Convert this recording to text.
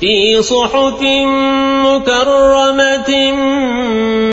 في صحف مكرمة